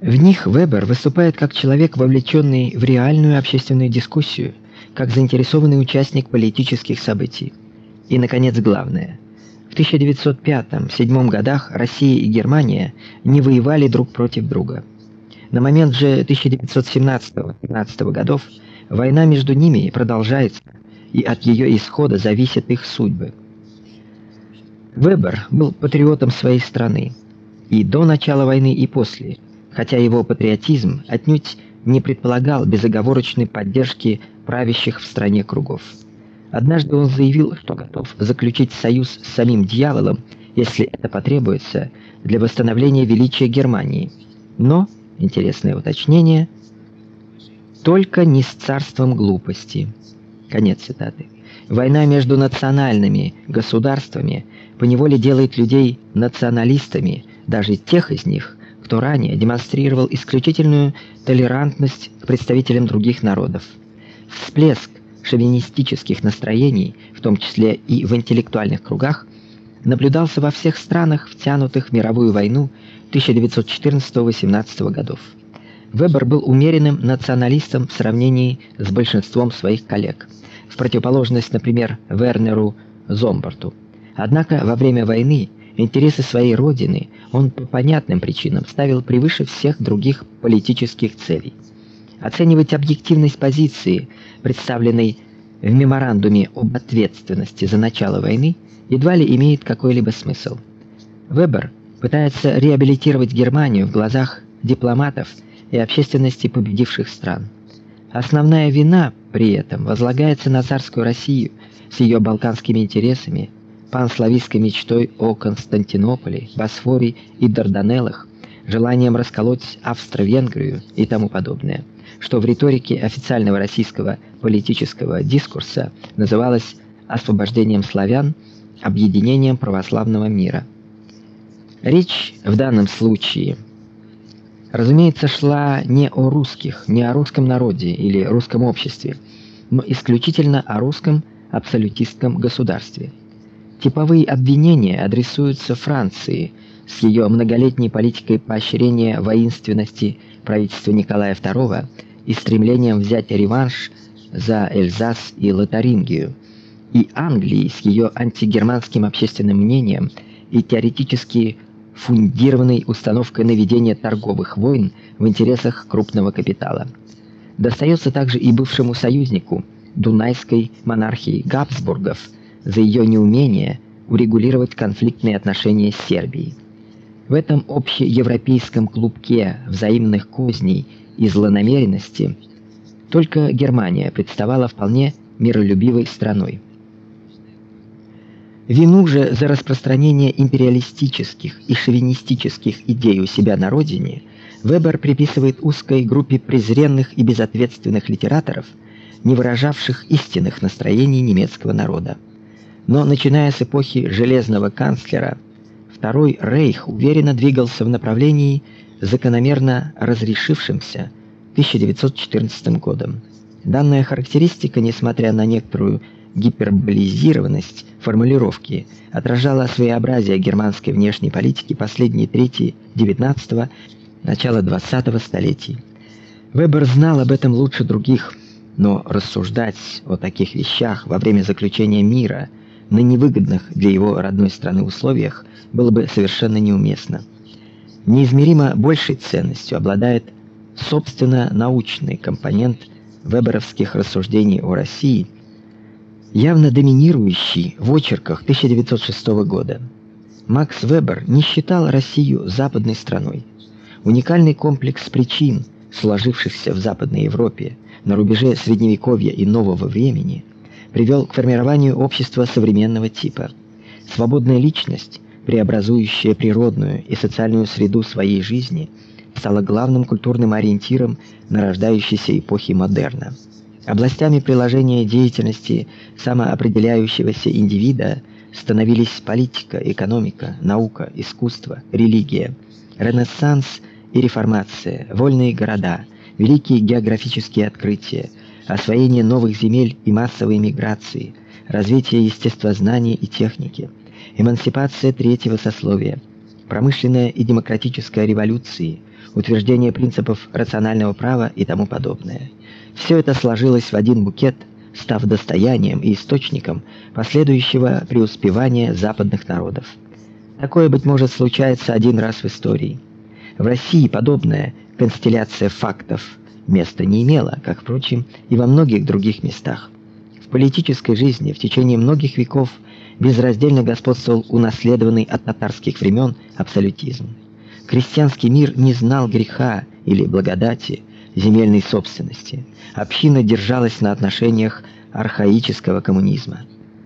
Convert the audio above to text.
В них Вебер выступает как человек, вовлеченный в реальную общественную дискуссию, как заинтересованный участник политических событий. И наконец, главное. В 1905-7 годах Россия и Германия не воевали друг против друга. На момент же 1917-15 годов война между ними продолжается, и от ее исхода зависят их судьбы. Вебер был патриотом своей страны и до начала войны, и после хотя его патриотизм отнюдь не предполагал безоговорочной поддержки правящих в стране кругов. Однажды он заявил, что готов заключить союз с самим дьяволом, если это потребуется, для восстановления величия Германии. Но, интересное уточнение, только не с царством глупости. Конец цитаты. Война между национальными государствами поневоле делает людей националистами, даже тех из них, кто ранее демонстрировал исключительную толерантность к представителям других народов. Всплеск шовинистических настроений, в том числе и в интеллектуальных кругах, наблюдался во всех странах, втянутых в мировую войну 1914-18 годов. Вебер был умеренным националистом в сравнении с большинством своих коллег, в противоположность, например, Вернеру Зомбарту. Однако во время войны Интересы своей родины он по понятным причинам ставил превыше всех других политических целей. Оценивать объективность позиции, представленной в меморандуме об ответственности за начало войны, едва ли имеет какой-либо смысл. Вебер пытается реабилитировать Германию в глазах дипломатов и общественности победивших стран. Основная вина при этом возлагается на царскую Россию с ее балканскими интересами, панславистской мечтой о Константинополе, Босфоре и Дарданеллах, желанием расколоть Австро-Венгрию и тому подобное, что в риторике официального российского политического дискурса называлось освобождением славян, объединением православного мира. Речь в данном случае, разумеется, шла не о русских, не о русском народе или русском обществе, но исключительно о русском абсолютистском государстве. Типовые обвинения адресуются Франции с ее многолетней политикой поощрения воинственности правительства Николая II и стремлением взять реванш за Эльзас и Лотарингию, и Англии с ее антигерманским общественным мнением и теоретически фундированной установкой на ведение торговых войн в интересах крупного капитала. Достается также и бывшему союзнику Дунайской монархии Габсбургов за ее неумение урегулировать конфликтные отношения с Сербией. В этом общеевропейском клубке взаимных козней и злонамеренности только Германия представала вполне миролюбивой страной. Вину же за распространение империалистических и шовинистических идей у себя на родине Вебер приписывает узкой группе презренных и безответственных литераторов, не выражавших истинных настроений немецкого народа. Но начиная с эпохи железного канцлера, Второй рейх уверенно двигался в направлении закономерно разрешившимся 1914 годом. Данная характеристика, несмотря на некоторую гиперболизированность формулировки, отражала своеобразие германской внешней политики последней трети XIX начала XX столетий. Вебер знал об этом лучше других, но рассуждать о таких вещах во время заключения мира – на невыгодных для его родной страны условиях было бы совершенно неуместно. Неизмеримо большей ценностью обладает собственно научный компонент веберовских рассуждений о России, явно доминирующий в очерках 1906 года. Макс Вебер не считал Россию западной страной. Уникальный комплекс причин, сложившихся в Западной Европе на рубеже средневековья и нового времени – привел к формированию общества современного типа. Свободная личность, преобразующая природную и социальную среду своей жизни, стала главным культурным ориентиром нарождающейся эпохи модерна. Областями приложения деятельности самоопределяющегося индивида становились политика, экономика, наука, искусство, религия, Ренессанс и реформация, вольные города, великие географические открытия, освоение новых земель и массовой миграции, развитие естествознания и техники, эмансипация третьего сословия, промышленная и демократическая революции, утверждение принципов рационального права и тому подобное. Все это сложилось в один букет, став достоянием и источником последующего преуспевания западных народов. Такое быть может случается один раз в истории. В России подобная констелляция фактов места не имела, как впрочем и во многих других местах. В политической жизни в течение многих веков безраздельно господствовал унаследованный от татарских времен абсолютизм. Крестьянский мир не знал греха или благодати земельной собственности. Община держалась на отношениях архаического коммунизма.